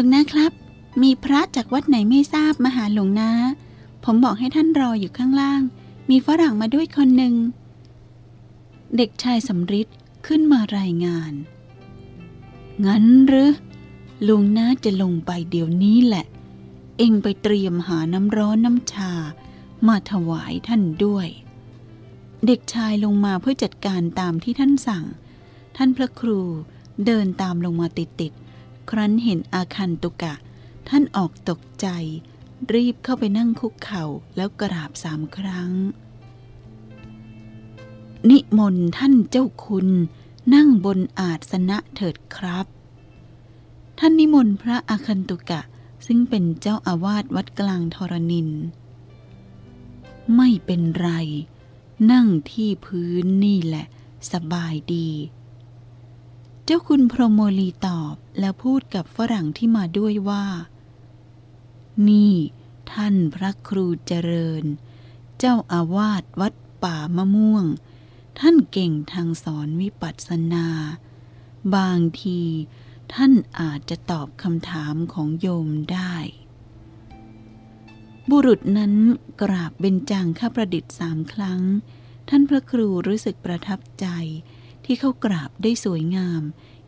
ลุงนะครับ มีพระจากวัดไหนไม่ทราบมาหาหลวงนะผมบอกให้ท่านรออยู่ข้างล่าง มีฝรั่งมาด้วยคนหนึ่ง เด็กชายสำริดขึ้นมารายงาน งั้นหรือลุงนะจะลงไปเดี๋ยวนี้แหละ เองไปเตรียมหาน้ำร้อนน้ำชา มาถวายท่านด้วย เด็กชายลงมาเพื่อจัดการตามที่ท่านสั่ง ท่านพระครูเดินตามลงมาติดๆ ครั้นเห็นอาคันตุกะ ท่านออกตกใจ รีบเข้าไปนั่งคุกเข่าแล้วกราบสามครั้ง นิมนต์ท่านเจ้าคุณ นั่งบนอาสนะเถิดครับ ท่านนิมนต์พระอาคันตุกะซึ่งเป็นเจ้าอาวาสวัดกลางทรนิน ไม่เป็นไร นั่งที่พื้นนี่แหละ สบายดี เจ้าคุณพรมโมลีตอบแล้วพูดกับฝรั่งที่มาด้วยว่า นี่ ท่านพระครูเจริญ เจ้าอาวาสวัดป่ามะม่วง ท่านเก่งทางสอนวิปัสสนา บางทีท่านอาจจะตอบคำถามของโยมได้ บุรุษนั้นกราบเบญจังข้าประดิษฐ์สามครั้ง ท่านพระครูรู้สึกประทับใจ ที่เขากราบได้สวยงาม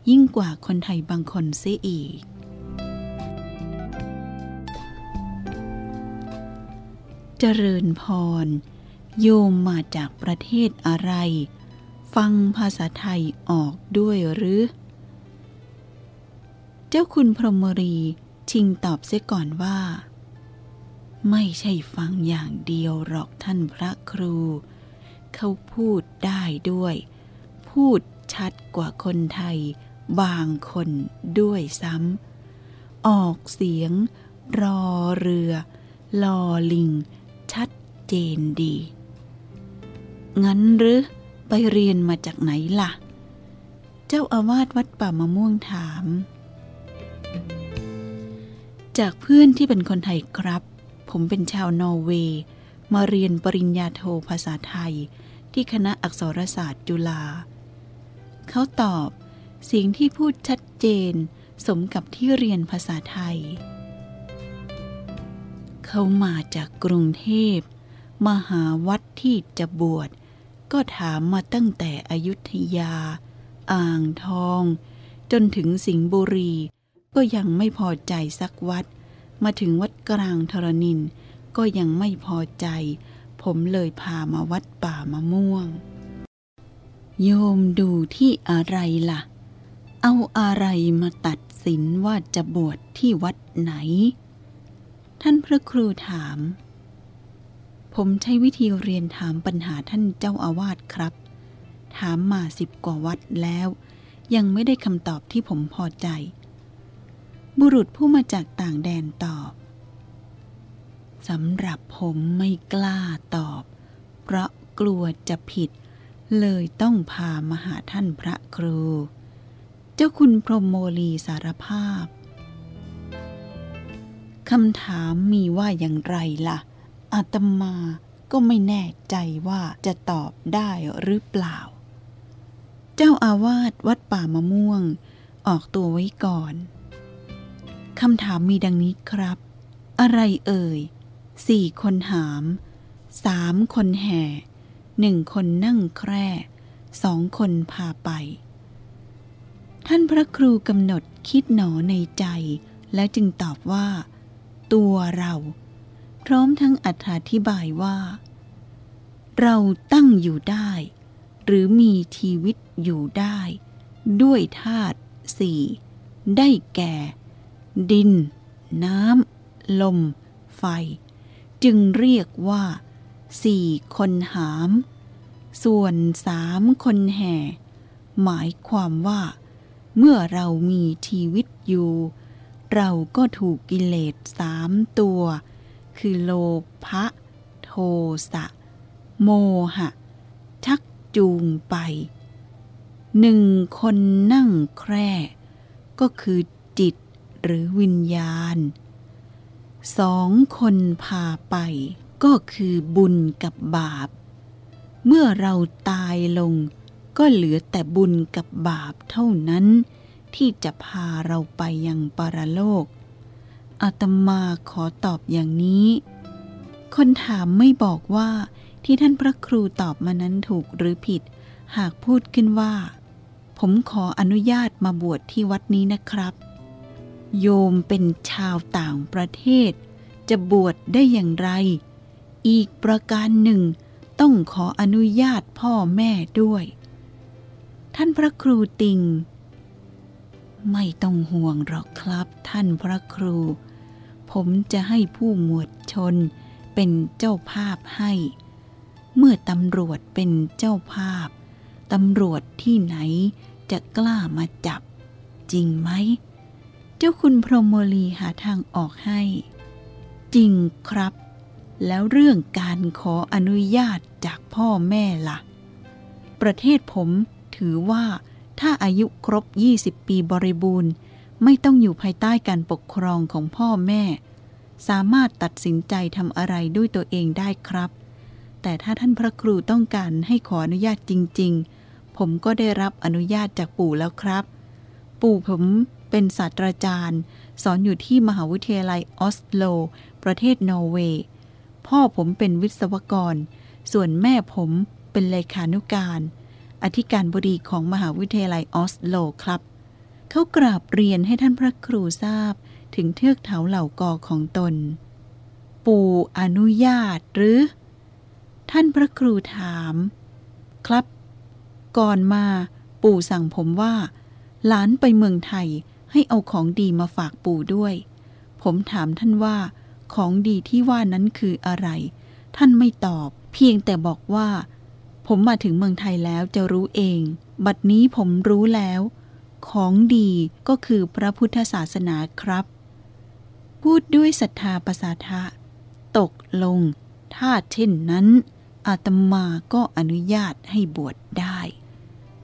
ยิ่งกว่าคนไทยบางคนเสียอีก เจริญพร โยมมาจากประเทศอะไร ฟังภาษาไทยออกด้วยหรือ เจ้าคุณพรหมรีชิงตอบเสียก่อนว่า ไม่ใช่ฟังอย่างเดียวหรอกท่านพระครู เขาพูดได้ด้วย พูดชัดกว่าคนไทย บางคนด้วยซ้ำ ออกเสียง รอเรือ ลอลิง ชัดเจนดี งั้นหรือไปเรียนมาจากไหนล่ะ เจ้าอาวาสวัดป่ามะม่วงถาม จากเพื่อนที่เป็นคนไทยครับ ผมเป็นชาวนอร์เวย์มาเรียนปริญญาโทภาษาไทย ที่คณะอักษรศาสตร์จุฬา เขาตอบ เสียงที่พูดชัดเจน สมกับที่เรียนภาษาไทย เขามาจากกรุงเทพมหาวัดที่จะบวช ก็ถามมาตั้งแต่อยุธยา อ่างทอง จนถึงสิงห์บุรี ก็ยังไม่พอใจสักวัด มาถึงวัดกลางธรณิน ก็ยังไม่พอใจ ผมเลยพามาวัดป่ามะม่วง โยมดูที่อะไรล่ะ เอาอะไรมาตัดสินว่าจะบวชที่วัดไหน ท่านพระครูถาม ผมใช้วิธีเรียนถามปัญหาท่านเจ้าอาวาสครับ ถามมาสิบกว่าวัดแล้ว ยังไม่ได้คำตอบที่ผมพอใจ บุรุษผู้มาจากต่างแดนตอบสำหรับผมไม่กล้าตอบ เพราะกลัวจะผิด เลยต้องพามาหาท่านพระครู เจ้าคุณพรหมโมลีสารภาพคำถามมีว่าอย่างไรล่ะ อาตมาก็ไม่แน่ใจว่าจะตอบได้หรือเปล่า เจ้าอาวาสวัดป่ามะม่วง ออกตัวไว้ก่อน คำถามมีดังนี้ครับ อะไรเอ่ย สี่คนหาม สามคนแห่ หนึ่งคนนั่งแคร่สองคนพาไป ท่านพระครูกำหนดคิดหนอในใจ แล้วจึงตอบว่า ตัวเรา พร้อมทั้งอธิบายว่า เราตั้งอยู่ได้ หรือมีชีวิตอยู่ได้ ด้วยธาตุสี่ได้แก่ ดิน น้ำ ลม ไฟ จึงเรียกว่า สี่คนหาม ส่วนสามคนแห่ หมายความว่า เมื่อเรามีชีวิตอยู่ เราก็ถูกกิเลสสามตัว คือโลภะโทสะ โมหะ ชักจูงไปหนึ่งคนนั่งแคร่ ก็คือจิตหรือวิญญาณสองคนพาไป ก็คือบุญกับบาป เมื่อเราตายลง ก็เหลือแต่บุญกับบาปเท่านั้น ที่จะพาเราไปยังปรโลก อาตมาขอตอบอย่างนี้ คนถามไม่บอกว่าที่ท่านพระครูตอบมานั้นถูกหรือผิด หากพูดขึ้นว่า ผมขออนุญาตมาบวชที่วัดนี้นะครับ โยมเป็นชาวต่างประเทศ จะบวชได้อย่างไร อีกประการหนึ่ง ต้องขออนุญาตพ่อแม่ด้วย ท่านพระครูติง ไม่ต้องห่วงหรอกครับท่านพระครู ผมจะให้ผู้หมวดชนเป็นเจ้าภาพให้ เมื่อตำรวจเป็นเจ้าภาพ ตำรวจที่ไหนจะกล้ามาจับ จริงไหม เจ้าคุณพรหมโมลีหาทางออกให้ จริงครับ แล้วเรื่องการขออนุญาตจากพ่อแม่ละ่ะ ประเทศผมถือว่าถ้าอายุครบ 20 ปีบริบูรณ์ ไม่ต้องอยู่ภายใต้การปกครองของพ่อแม่ สามารถตัดสินใจทำอะไรด้วยตัวเองได้ครับ แต่ถ้าท่านพระครูต้องการให้ขออนุญาตจริง ๆ ผมก็ได้รับอนุญาตจากปู่แล้วครับ ปู่ผมเป็นศาสตราจารย์ สอนอยู่ที่มหาวิทยาลัยออสโล ประเทศนอร์เวย์ พ่อผมเป็นวิศวกร ส่วนแม่ผมเป็นเลขานุการ อธิการบดีของมหาวิทยาลัยออสโลครับ เขากราบเรียนให้ท่านพระครูทราบถึงเทือกเถาเหล่ากอของตน ปู่อนุญาตหรือ ท่านพระครูถาม ครับ ก่อนมาปู่สั่งผมว่า หลานไปเมืองไทยให้เอาของดีมาฝากปู่ด้วย ผมถามท่านว่า ของดีที่ว่านั้นคืออะไร ท่านไม่ตอบ เพียงแต่บอกว่า ผมมาถึงเมืองไทยแล้วจะรู้เอง บัดนี้ผมรู้แล้ว ของดีก็คือพระพุทธศาสนาครับ พูดด้วยศรัทธาประสาทะ ตกลง ถ้าเช่นนั้น อาตมาก็อนุญาตให้บวชได้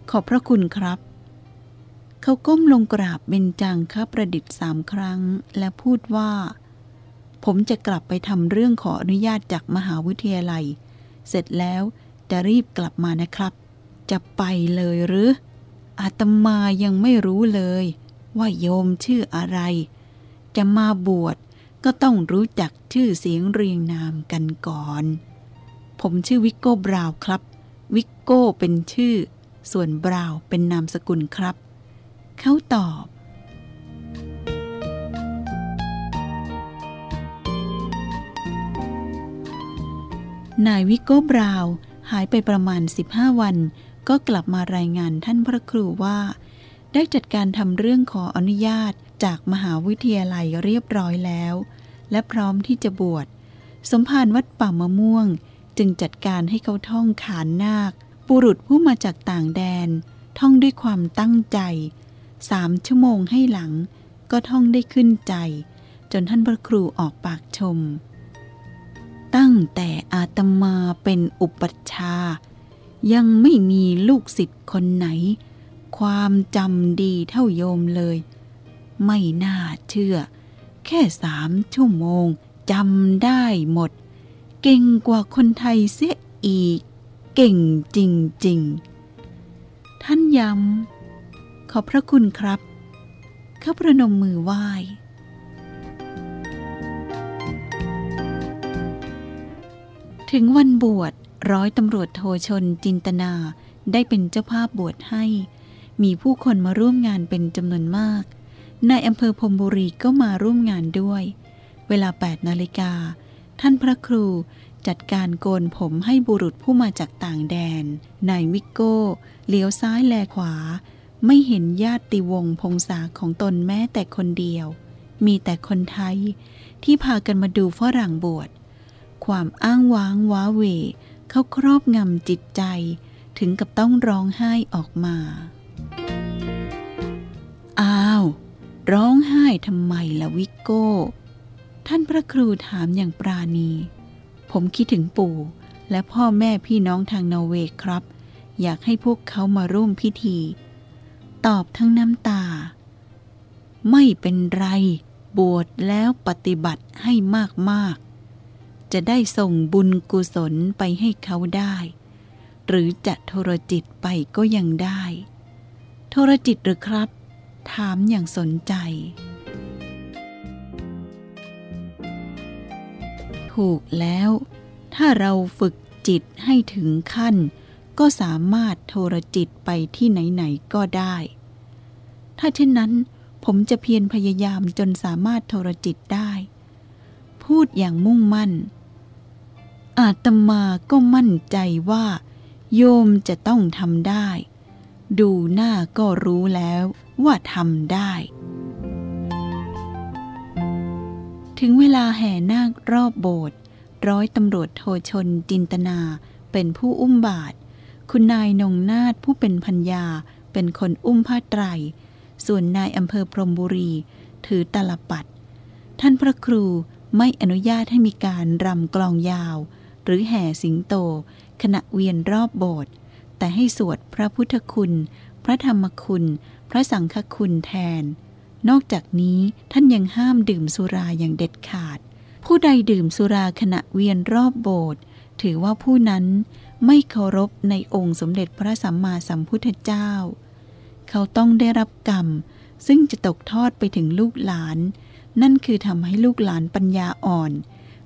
ขอบพระคุณครับเขาก้มลงกราบเบญจังค้าประดิษฐ์สามครั้ง และพูดว่า ผมจะกลับไปทำเรื่องขออนุญาตจากมหาวิทยาลัย เสร็จแล้วจะรีบกลับมานะครับ จะไปเลยหรือ อาตมายังไม่รู้เลย ว่าโยมชื่ออะไร จะมาบวชก็ต้องรู้จักชื่อเสียงเรียงนามกันก่อน ผมชื่อวิกโก้บราวน์ครับ วิกโก้เป็นชื่อ ส่วนบราวน์เป็นนามสกุลครับ เขาตอบ นายวิกโก้บราว์หายไปประมาณ 15 วัน ก็กลับมารายงานท่านพระครูว่า ได้จัดการทำเรื่องขออนุญาตจากมหาวิทยาลัยเรียบร้อยแล้ว และพร้อมที่จะบวช สมภารวัดป่ามะม่วง จึงจัดการให้เขาท่องขานนาค ปุรุษผู้มาจากต่างแดน ท่องด้วยความตั้งใจสามชั่วโมงให้หลัง ก็ท่องได้ขึ้นใจ จนท่านพระครูออกปากชม ตั้งแต่อาตมาเป็นอุปัชฌาย์ยังไม่มีลูกศิษย์คนไหน ความจำดีเท่าโยมเลย ไม่น่าเชื่อ แค่สามชั่วโมงจำได้หมด เก่งกว่าคนไทยเสียอีก เก่งจริง ๆ ท่านย้ำขอบพระคุณครับเขาประนมมือไหว้ ถึงวันบวชร้อยตำรวจโทชนจินตนาได้เป็นเจ้าภาพบวชให้ มีผู้คนมาร่วมงานเป็นจำนวนมากนายอำเภอพรมบุรีก็มาร่วมงานด้วย เวลา 8 นาฬิกา ท่านพระครูจัดการโกนผมให้บุรุษผู้มาจากต่างแดน นายวิกโก้ เลี้ยวซ้ายแลขวา ไม่เห็นญาติวงศ์พงษาของตนแม้แต่คนเดียว มีแต่คนไทยที่พากันมาดูฝรั่งบวช ความอ้างว้างว้าเหวเข้าครอบงำจิตใจ ถึงกับต้องร้องไห้ออกมา อ้าว ร้องไห้ทำไมล่ะวิกโก้ ท่านพระครูถามอย่างปราณี ผมคิดถึงปู่และพ่อแม่พี่น้องทางนอร์เวย์ครับ อยากให้พวกเขามาร่วมพิธี ตอบทั้งน้ำตา ไม่เป็นไร บวชแล้วปฏิบัติให้มากๆ จะได้ส่งบุญกุศลไปให้เขาได้ หรือจะโทรจิตไปก็ยังได้ โทรจิตหรือครับ ถามอย่างสนใจ ถูกแล้ว ถ้าเราฝึกจิตให้ถึงขั้น ก็สามารถโทรจิตไปที่ไหน ๆ ก็ได้ ถ้าเช่นนั้น ผมจะเพียรพยายามจนสามารถโทรจิตได้พูดอย่างมุ่งมั่น อาตมาก็มั่นใจว่า โยมจะต้องทำได้ ดูหน้าก็รู้แล้วว่าทำได้ ถึงเวลาแห่นาครอบโบสถ์ร้อยตำรวจโทชนจินตนาเป็นผู้อุ้มบาท คุณนายนงนาฏผู้เป็นพัญญาเป็นคนอุ้มผ้าไตร ส่วนนายอำเภอพรมบุรี ถือตลปัด ท่านพระครูไม่อนุญาตให้มีการรำกลองยาว หรือแห่สิงโต ขณะเวียนรอบโบสถ์แต่ให้สวดพระพุทธคุณ พระธรรมคุณ พระสังฆคุณแทน นอกจากนี้ท่านยังห้ามดื่มสุราอย่างเด็ดขาด ผู้ใดดื่มสุราขณะเวียนรอบโบสถ์ถือว่าผู้นั้นไม่เคารพในองค์สมเด็จพระสัมมาสัมพุทธเจ้า เขาต้องได้รับกรรม ซึ่งจะตกทอดไปถึงลูกหลาน นั่นคือทำให้ลูกหลานปัญญาอ่อน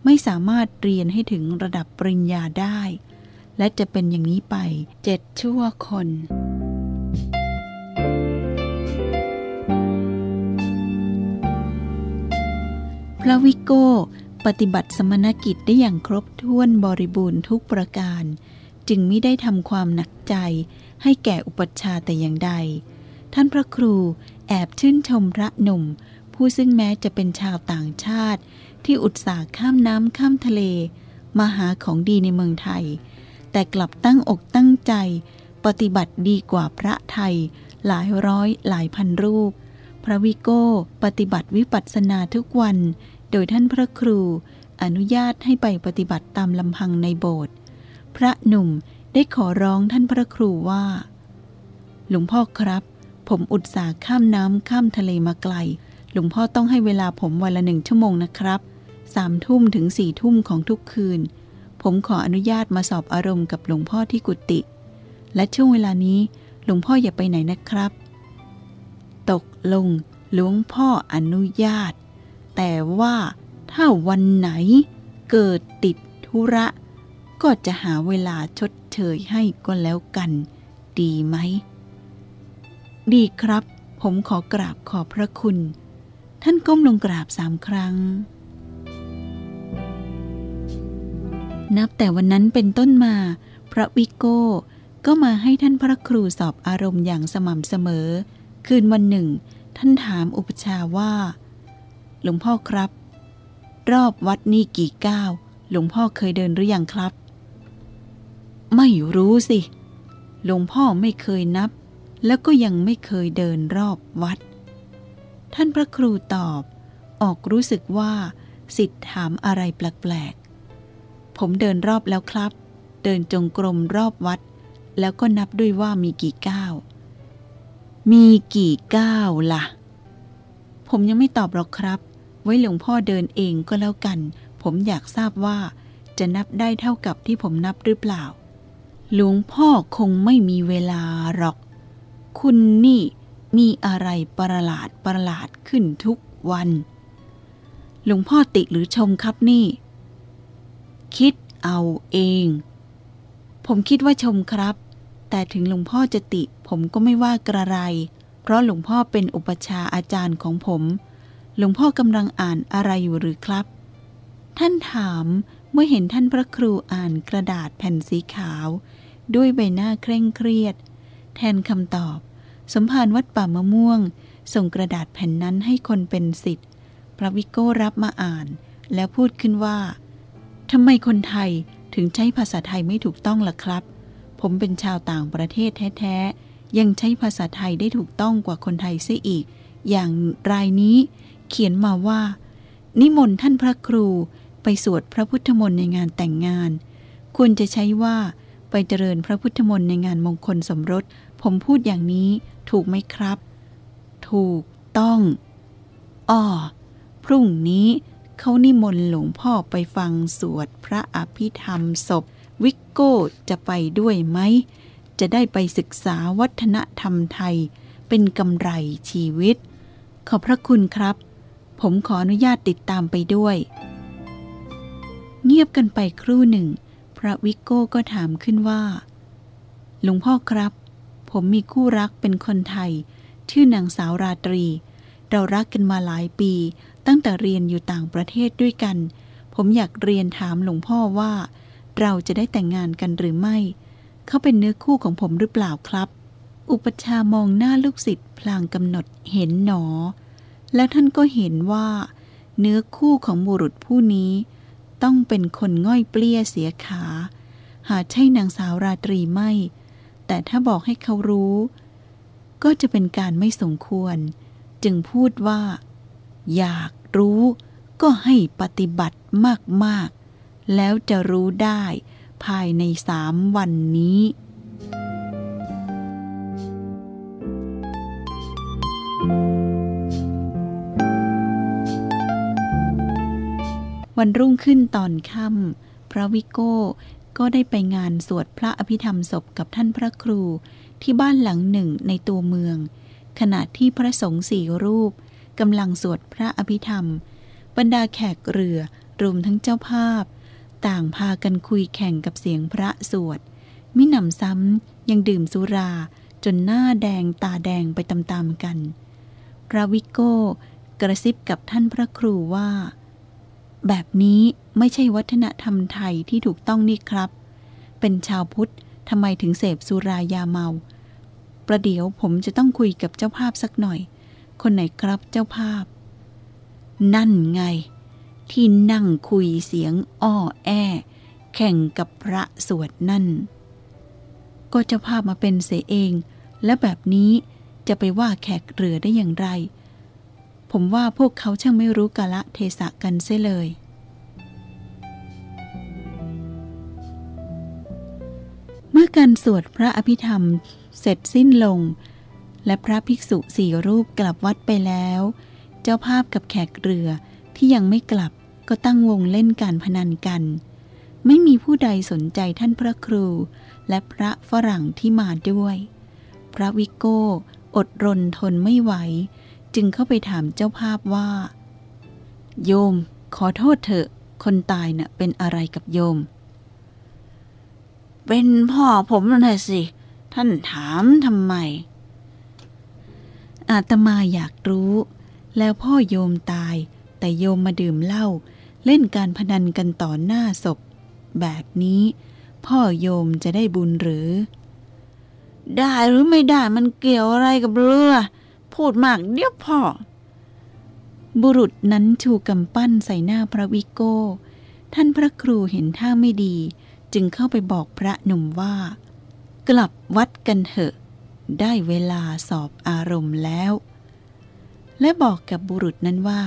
ไม่สามารถเรียนให้ถึงระดับปริญญาได้ และจะเป็นอย่างนี้ไปเจ็ดชั่วคน พระวิโกปฏิบัติสมณกิจได้อย่างครบถ้วนบริบูรณ์ทุกประการ จึงไม่ได้ทำความหนักใจให้แก่อุปัชฌาย์แต่อย่างใด ท่านพระครูแอบชื่นชมพระหนุ่ม ผู้ซึ่งแม้จะเป็นชาวต่างชาติ ที่อุตส่าห์ข้ามน้ำข้ามทะเล มาหาของดีในเมืองไทย แต่กลับตั้งอกตั้งใจ ปฏิบัติดีกว่าพระไทย หลายร้อยหลายพันรูป พระวิโก้ปฏิบัติวิปัสสนาทุกวัน โดยท่านพระครูอนุญาตให้ไปปฏิบัติตามลำพังในโบสถ์พระหนุ่มได้ขอร้องท่านพระครูว่า หลวงพ่อครับ ผมอุตส่าห์ข้ามน้ำข้ามทะเลมาไกล หลวงพ่อต้องให้เวลาผมวันละหนึ่งชั่วโมงนะครับ สามทุ่มถึงสี่ทุ่มของทุกคืน ผมขออนุญาตมาสอบอารมณ์กับหลวงพ่อที่กุฏิและช่วงเวลานี้หลวงพ่ออย่าไปไหนนะครับ ตกลงหลวงพ่ออนุญาต แต่ว่าถ้าวันไหนเกิดติดธุระ ก็จะหาเวลาชดเชยให้ก็แล้วกัน ดีไหม ดีครับ ผมขอกราบขอบพระคุณ ท่านก้มลงกราบสามครั้ง นับแต่วันนั้นเป็นต้นมา พระวิโก้ ก็มาให้ท่านพระครูสอบอารมณ์อย่างสม่ำเสมอ คืนวันหนึ่ง ท่านถามอุปชาว่า หลวงพ่อครับ รอบวัดนี่กี่ก้าว หลวงพ่อเคยเดินหรือยังครับ ไม่รู้สิ หลวงพ่อไม่เคยนับ แล้วก็ยังไม่เคยเดินรอบวัด ท่านพระครูตอบ ออกรู้สึกว่า สิทธิ์ถามอะไรแปลก ผมเดินรอบแล้วครับ เดินจงกรมรอบวัด แล้วก็นับด้วยว่ามีกี่ก้าว มีกี่ก้าวล่ะ ผมยังไม่ตอบหรอกครับ ไว้หลวงพ่อเดินเองก็แล้วกัน ผมอยากทราบว่า จะนับได้เท่ากับที่ผมนับหรือเปล่า หลวงพ่อคงไม่มีเวลาหรอก คุณนี่มีอะไรประหลาดประหลาดขึ้นทุกวัน หลวงพ่อติหรือชมครับนี่ คิดเอาเอง ผมคิดว่าชมครับ แต่ถึงหลวงพ่อจะติ ผมก็ไม่ว่ากระไร เพราะหลวงพ่อเป็นอุปชาอาจารย์ของผม หลวงพ่อกำลังอ่านอะไรอยู่หรือครับ ท่านถามเมื่อเห็นท่านพระครูอ่านกระดาษแผ่นสีขาว ด้วยใบหน้าเคร่งเครียด แทนคำตอบ สมภารวัดป่ามะม่วง ส่งกระดาษแผ่นนั้นให้คนเป็นสิทธิ์พระวิโก้รับมาอ่าน แล้วพูดขึ้นว่า ทำไมคนไทยถึงใช้ภาษาไทยไม่ถูกต้องล่ะครับ ผมเป็นชาวต่างประเทศแท้ๆ ยังใช้ภาษาไทยได้ถูกต้องกว่าคนไทยเสียอีก อย่างรายนี้เขียนมาว่า นิมนต์ท่านพระครูไปสวดพระพุทธมนต์ในงานแต่งงาน ควรจะใช้ว่าไปเจริญพระพุทธมนต์ในงานมงคลสมรส ผมพูดอย่างนี้ถูกไหมครับ ถูกต้อง อ้อ พรุ่งนี้ เขานิมนต์หลวงพ่อไปฟังสวดพระอภิธรรมศพ วิกโก้จะไปด้วยไหม จะได้ไปศึกษาวัฒนธรรมไทย เป็นกำไรชีวิต ขอบพระคุณครับ ผมขออนุญาตติดตามไปด้วย เงียบกันไปครู่หนึ่ง พระวิกโก้ก็ถามขึ้นว่า หลวงพ่อครับ ผมมีคู่รักเป็นคนไทย ชื่อนางสาวราตรี เรารักกันมาหลายปี ตั้งแต่เรียนอยู่ต่างประเทศด้วยกัน ผมอยากเรียนถามหลวงพ่อว่า เราจะได้แต่งงานกันหรือไม่ เขาเป็นเนื้อคู่ของผมหรือเปล่าครับ อุปชามองหน้าลูกศิษย์พลางกำหนดเห็นหนอ แล้วท่านก็เห็นว่า เนื้อคู่ของบุรุษผู้นี้ ต้องเป็นคนง่อยเปลี้ยเสียขา หาใช่นางสาวราตรีไม่ แต่ถ้าบอกให้เขารู้ ก็จะเป็นการไม่สมควร จึงพูดว่า อยากรู้ก็ให้ปฏิบัติมาก ๆ แล้วจะรู้ได้ภายในสามวันนี้ วันรุ่งขึ้นตอนค่ำพระวิโก้ก็ได้ไปงานสวดพระอภิธรรมศพกับท่านพระครูที่บ้านหลังหนึ่งในตัวเมือง ขณะที่พระสงฆ์สี่รูป กำลังสวดพระอภิธรรม บรรดาแขกเรือรวมทั้งเจ้าภาพ ต่างพากันคุยแข่งกับเสียงพระสวด มิหนำซ้ำยังดื่มสุราจนหน้าแดงตาแดงไปตามๆกัน พระวิโก้กระซิบกับท่านพระครูว่า แบบนี้ไม่ใช่วัฒนธรรมไทยที่ถูกต้องนี่ครับ เป็นชาวพุทธทำไมถึงเสพสุรายาเมา ประเดี๋ยวผมจะต้องคุยกับเจ้าภาพสักหน่อย คนไหนครับเจ้าภาพ นั่นไง ที่นั่งคุยเสียงอ้อแอ แข่งกับพระสวดนั่น ก็เจ้าภาพมาเป็นเสียเอง และแบบนี้จะไปว่าแขกเรือได้อย่างไร ผมว่าพวกเขาช่างไม่รู้กาละเทศะกันเสียเลย เมื่อการสวดพระอภิธรรมเสร็จสิ้นลง และพระภิกษุสี่รูปกลับวัดไปแล้ว เจ้าภาพกับแขกเรือที่ยังไม่กลับก็ตั้งวงเล่นการพนันกัน ไม่มีผู้ใดสนใจท่านพระครู และพระฝรั่งที่มาด้วย พระวิโก้ อดรนทนไม่ไหว จึงเข้าไปถามเจ้าภาพว่า โยม ขอโทษเถอะ คนตายน่ะเป็นอะไรกับโยม เป็นพ่อผมน่ะสิ ท่านถามทำไม อาตมาอยากรู้ แล้วพ่อโยมตาย แต่โยมมาดื่มเหล้าเล่นการพนันกันต่อหน้าศพ แบบนี้ พ่อโยมจะได้บุญหรือ ได้หรือไม่ได้มันเกี่ยวอะไรกับเรือ พูดมากเดี๋ยวพ่อ บุรุษนั้นชูกำปั้นใส่หน้าพระวิโก้ ท่านพระครูเห็นท่าไม่ดี จึงเข้าไปบอกพระหนุ่มว่า กลับวัดกันเถอะ ได้เวลาสอบอารมณ์แล้ว และบอกกับบุรุษนั้นว่า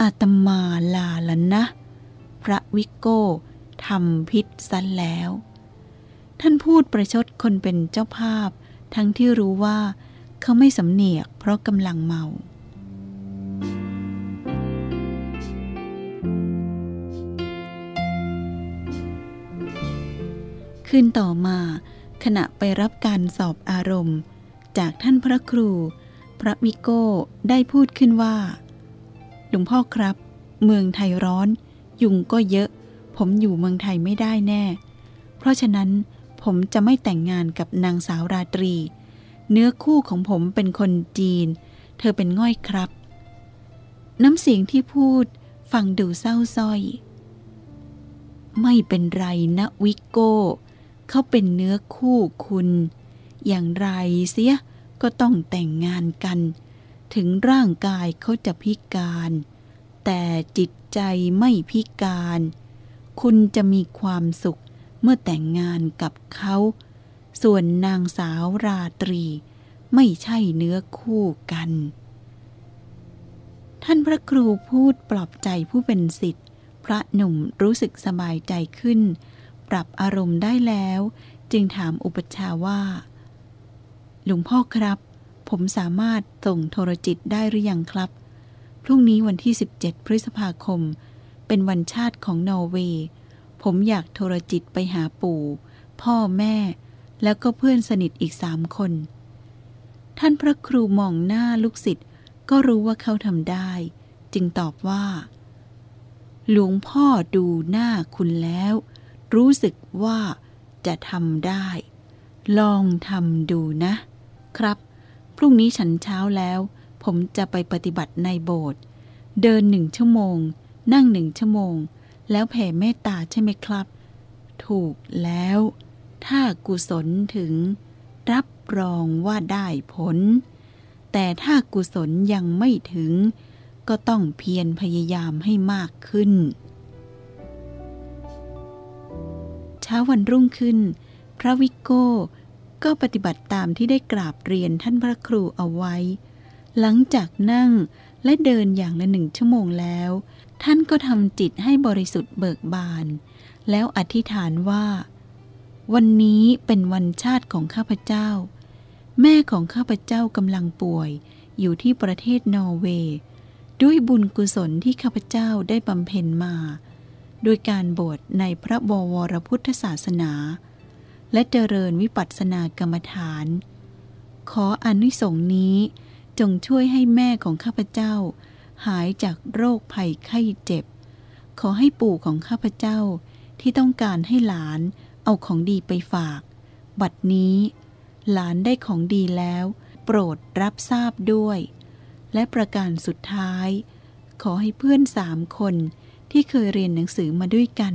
อาตมาลาแล้วนะ พระวิโก้ทำพิษซะแล้ว ท่านพูดประชดคนเป็นเจ้าภาพ ทั้งที่รู้ว่า เขาไม่สำเนียกเพราะกำลังเมาคืนต่อมา ขณะไปรับการสอบอารมณ์ จากท่านพระครู พระวิโก้ได้พูดขึ้นว่า หลวงพ่อครับ เมืองไทยร้อน ยุงก็เยอะ ผมอยู่เมืองไทยไม่ได้แน่ เพราะฉะนั้นผมจะไม่แต่งงานกับนางสาวราตรี เนื้อคู่ของผมเป็นคนจีน เธอเป็นง่อยครับ น้ำเสียงที่พูดฟังดูเศร้าส้อย ไม่เป็นไรนะวิโก้ เขาเป็นเนื้อคู่คุณ อย่างไรเสียก็ต้องแต่งงานกัน ถึงร่างกายเขาจะพิการ แต่จิตใจไม่พิการ คุณจะมีความสุขเมื่อแต่งงานกับเขา ส่วนนางสาวราตรี ไม่ใช่เนื้อคู่กัน ท่านพระครูพูดปลอบใจผู้เป็นสิทธิ์ พระหนุ่มรู้สึกสบายใจขึ้น ปรับอารมณ์ได้แล้ว จึงถามอุปชาว่า หลวงพ่อครับ ผมสามารถส่งโทรจิตได้หรือยังครับ พรุ่งนี้วันที่ 17 พฤษภาคม เป็นวันชาติของนอร์เวย์ ผมอยากโทรจิตไปหาปู่ พ่อแม่ แล้วก็เพื่อนสนิทอีกสามคน ท่านพระครูมองหน้าลูกศิษย์ก็รู้ว่าเขาทำได้ จึงตอบว่า หลวงพ่อดูหน้าคุณแล้ว รู้สึกว่าจะทำได้ ลองทำดูนะ ครับ พรุ่งนี้ฉันเช้าแล้ว ผมจะไปปฏิบัติในโบสถ์เดินหนึ่งชั่วโมง นั่งหนึ่งชั่วโมง แล้วแผ่เมตตาใช่ไหมครับ ถูกแล้ว ถ้ากุศลถึง รับรองว่าได้ผล แต่ถ้ากุศลยังไม่ถึง ก็ต้องเพียรพยายามให้มากขึ้น เช้าวันรุ่งขึ้น พระวิโก้ก็ปฏิบัติตามที่ได้กราบเรียนท่านพระครูเอาไว้ หลังจากนั่งและเดินอย่างละหนึ่งชั่วโมงแล้ว ท่านก็ทำจิตให้บริสุทธิ์เบิกบาน แล้วอธิษฐานว่า วันนี้เป็นวันชาติของข้าพเจ้า แม่ของข้าพเจ้ากำลังป่วย อยู่ที่ประเทศนอร์เวย์ ด้วยบุญกุศลที่ข้าพเจ้าได้บำเพ็ญมา โดยการบวชในพระบวรพุทธศาสนา และเจริญวิปัสสนากรรมฐาน ขออนุสงส์นี้จงช่วยให้แม่ของข้าพเจ้า หายจากโรคภัยไข้เจ็บ ขอให้ปู่ของข้าพเจ้าที่ต้องการให้หลานเอาของดีไปฝาก บัดนี้ หลานได้ของดีแล้ว โปรดรับทราบด้วย และประการสุดท้าย ขอให้เพื่อนสามคน ที่เคยเรียนหนังสือมาด้วยกัน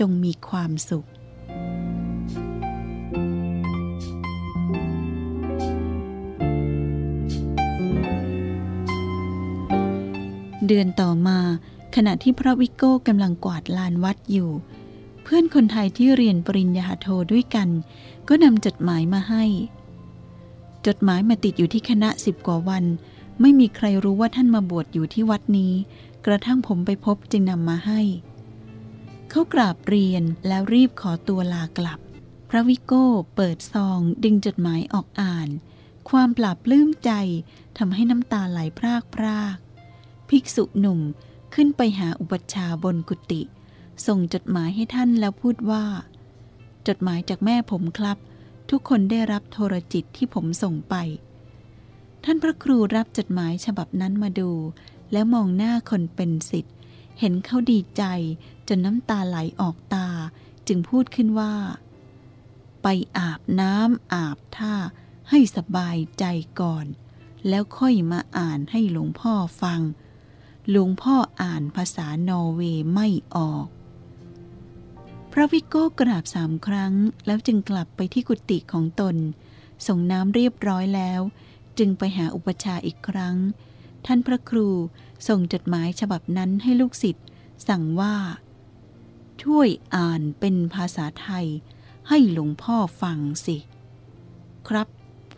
จงมีความสุข เดือนต่อมาขณะที่พระวิโก้กำลังกวาดลานวัดอยู่ เพื่อนคนไทยที่เรียนปริญญาโทด้วยกัน ก็นำจดหมายมาให้ จดหมายมาติดอยู่ที่คณะสิบกว่าวัน ไม่มีใครรู้ว่าท่านมาบวชอยู่ที่วัดนี้ กระทั่งผมไปพบจึงนำมาให้ เขากราบเรียนแล้วรีบขอตัวลากลับ พระวิโก้เปิดซองดึงจดหมายออกอ่าน ความปราบปลื้มใจทำให้น้ำตาไหลพรากพราก ภิกษุหนุ่มขึ้นไปหาอุปัชฌาย์บนกุฏิส่งจดหมายให้ท่านแล้วพูดว่า จดหมายจากแม่ผมครับ ทุกคนได้รับโทรจิตที่ผมส่งไป ท่านพระครูรับจดหมายฉบับนั้นมาดู แล้วมองหน้าคนเป็นสิทธิ์ เห็นเขาดีใจจนน้ำตาไหลออกตา จึงพูดขึ้นว่า ไปอาบน้ำอาบท่าให้สบายใจก่อน แล้วค่อยมาอ่านให้หลวงพ่อฟัง หลวงพ่ออ่านภาษานอร์เวย์ไม่ออก พระวิโก้กราบสามครั้ง แล้วจึงกลับไปที่กุฏิของตน ส่งน้ำเรียบร้อยแล้ว จึงไปหาอุปชาอีกครั้ง ท่านพระครูส่งจดหมายฉบับนั้นให้ลูกศิษย์สั่งว่า ช่วยอ่านเป็นภาษาไทย ให้หลวงพ่อฟังสิ ครับ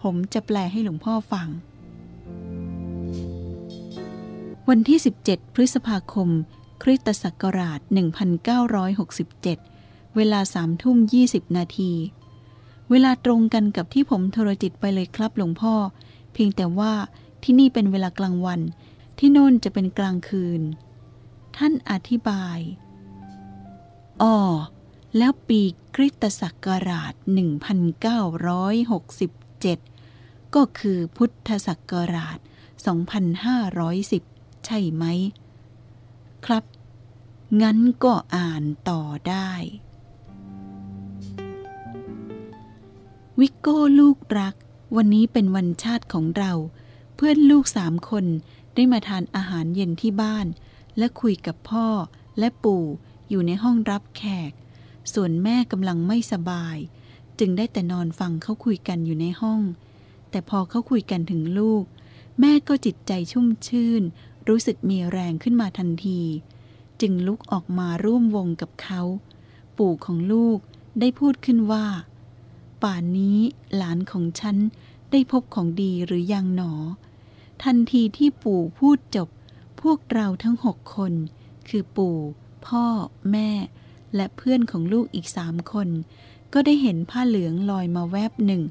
ผมจะแปลให้หลวงพ่อฟัง วันที่ 17 พฤษภาคม คริสตศักราช 1967 เวลาสามทุ่ม 20 นาที เวลาตรงกันกับที่ผมโทรจิตไปเลยครับหลวงพ่อ เพียงแต่ว่า ที่นี่เป็นเวลากลางวัน ที่โน่นจะเป็นกลางคืน ท่านอธิบายอ๋อแล้วปีคริสตศักราช 1967 ก็คือพุทธศักราช 2510 ใช่ไหม ครับ งั้นก็อ่านต่อได้ วิโก้ลูกรัก วันนี้เป็นวันชาติของเรา พื่อนลูกสามคนได้มาทานอาหารเย็นที่บ้าน และคุยกับพ่อและปู่อยู่ในห้องรับแขก ส่วนแม่กำลังไม่สบาย จึงได้แต่นอนฟังเขาคุยกันอยู่ในห้อง แต่พอเขาคุยกันถึงลูก แม่ก็จิตใจชุ่มชื่น รู้สึกมีแรงขึ้นมาทันที จึงลุกออกมาร่วมวงกับเขา ปู่ของลูกได้พูดขึ้นว่า ป่านนี้หลานของฉันได้พบของดีหรือยังหนอ ทันทีที่ปู่พูดจบ พวกเราทั้งหกคน คือปู่ พ่อ แม่ และเพื่อนของลูกอีกสามคน ก็ได้เห็นผ้าเหลืองลอยมาแวบหนึ่ง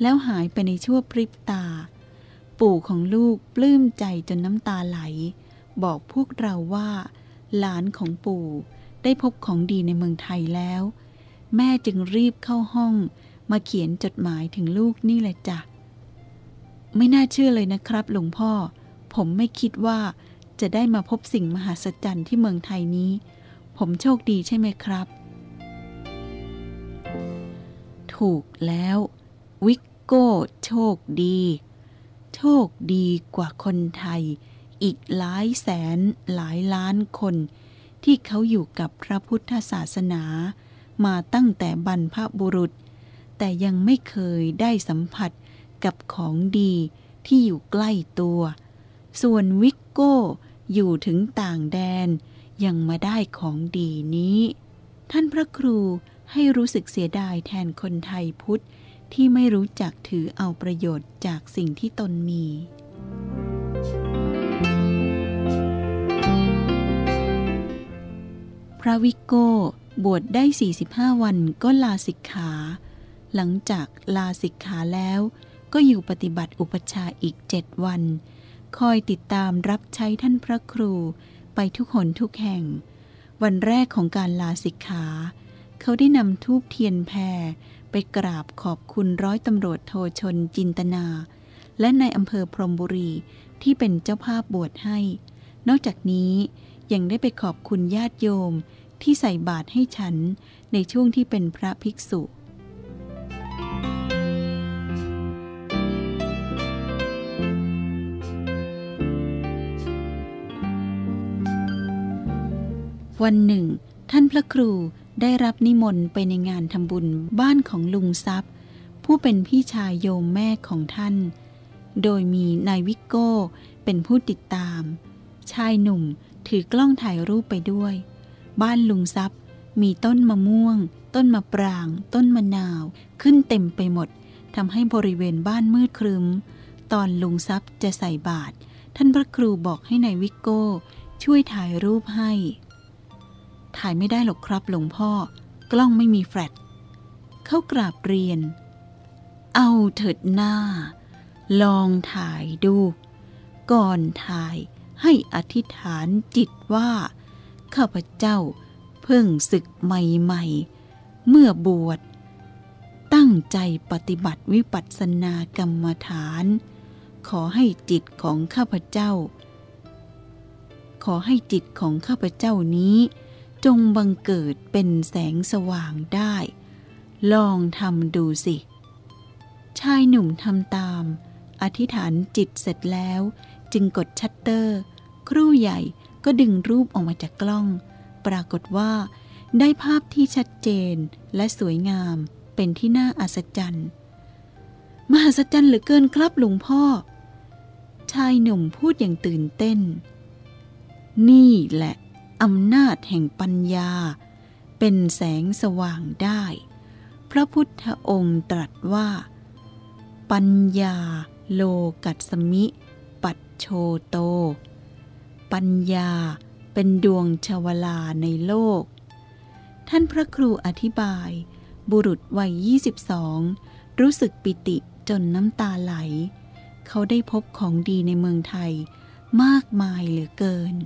แล้วหายไปในชั่วพริบตา ปู่ของลูกปลื้มใจจนน้ำตาไหล บอกพวกเราว่า หลานของปู่ได้พบของดีในเมืองไทยแล้ว แม่จึงรีบเข้าห้อง มาเขียนจดหมายถึงลูกนี่แหละจ้ะ ไม่น่าเชื่อเลยนะครับ หลวงพ่อ ผมไม่คิดว่าจะได้มาพบสิ่งมหัศจรรย์ที่เมืองไทยนี้ ผมโชคดีใช่ไหมครับ ถูกแล้ว วิกโก้โชคดี โชคดีกว่าคนไทย อีกหลายแสนหลายล้านคน ที่เขาอยู่กับพระพุทธศาสนา มาตั้งแต่บรรพบุรุษ แต่ยังไม่เคยได้สัมผัส กับของดีที่อยู่ใกล้ตัว ส่วนวิกโก้อยู่ถึงต่างแดนยังมาได้ของดีนี้ ท่านพระครูให้รู้สึกเสียดายแทนคนไทยพุทธที่ไม่รู้จักถือเอาประโยชน์จากสิ่งที่ตนมีพระวิโก้บวชได้ 45 วันก็ลาสิกขา หลังจากลาสิกขาแล้ว ก็อยู่ปฏิบัติอุปชาอีกเจ็ดวัน คอยติดตามรับใช้ท่านพระครูไปทุกหนทุกแห่ง วันแรกของการลาสิกขา เขาได้นำทูบเทียนแพรไปกราบขอบคุณร้อยตำรวจโทชนจินตนา และในอำเภอพรหมบุรีที่เป็นเจ้าภาพบวชให้ นอกจากนี้ยังได้ไปขอบคุณญาติโยมที่ใส่บาตรให้ฉันในช่วงที่เป็นพระภิกษุ วันหนึ่ง ท่านพระครูได้รับนิมนต์ไปในงานทำบุญบ้านของลุงทรัพย์ ผู้เป็นพี่ชายโยมแม่ของท่าน โดยมีนายวิกโก้เป็นผู้ติดตาม ชายหนุ่มถือกล้องถ่ายรูปไปด้วย บ้านลุงทรัพย์มีต้นมะม่วง ต้นมะปราง ต้นมะนาว ขึ้นเต็มไปหมดทำให้บริเวณบ้านมืดครึ้มตอนลุงทรัพย์จะใส่บาตรท่านพระครูบอกให้ในายวิกโก้ ช่วยถ่ายรูปให้ ถ่ายไม่ได้หรอกครับหลวงพ่อ กล้องไม่มีแฟลชเขากราบเรียน เอาเถิดหน้า ลองถ่ายดู ก่อนถ่ายให้อธิษฐานจิตว่า ข้าพเจ้าเพิ่งศึกใหม่ๆ เมื่อบวช ตั้งใจปฏิบัติวิปัสสนากรรมฐาน ขอให้จิตของข้าพเจ้า ขอให้จิตของข้าพเจ้านี้ จงบังเกิดเป็นแสงสว่างได้ ลองทำดูสิ ชายหนุ่มทำตาม อธิษฐานจิตเสร็จแล้ว จึงกดชัตเตอร์ ครู่ใหญ่ก็ดึงรูปออกมาจากกล้อง ปรากฏว่า ได้ภาพที่ชัดเจนและสวยงามเป็นที่น่าอัศจรรย์ มหัศจรรย์เหลือเกินครับหลวงพ่อ ชายหนุ่มพูดอย่างตื่นเต้น นี่แหละ อำนาจแห่งปัญญา เป็นแสงสว่างได้ พระพุทธองค์ตรัสว่า ปัญญาโลกัตสมิ ปัจโชโต ปัญญาเป็นดวงชวลาในโลก ท่านพระครูอธิบาย บุรุษวัย 22 รู้สึกปิติจนน้ำตาไหล เขาได้พบของดีในเมืองไทยมากมายเหลือเกิน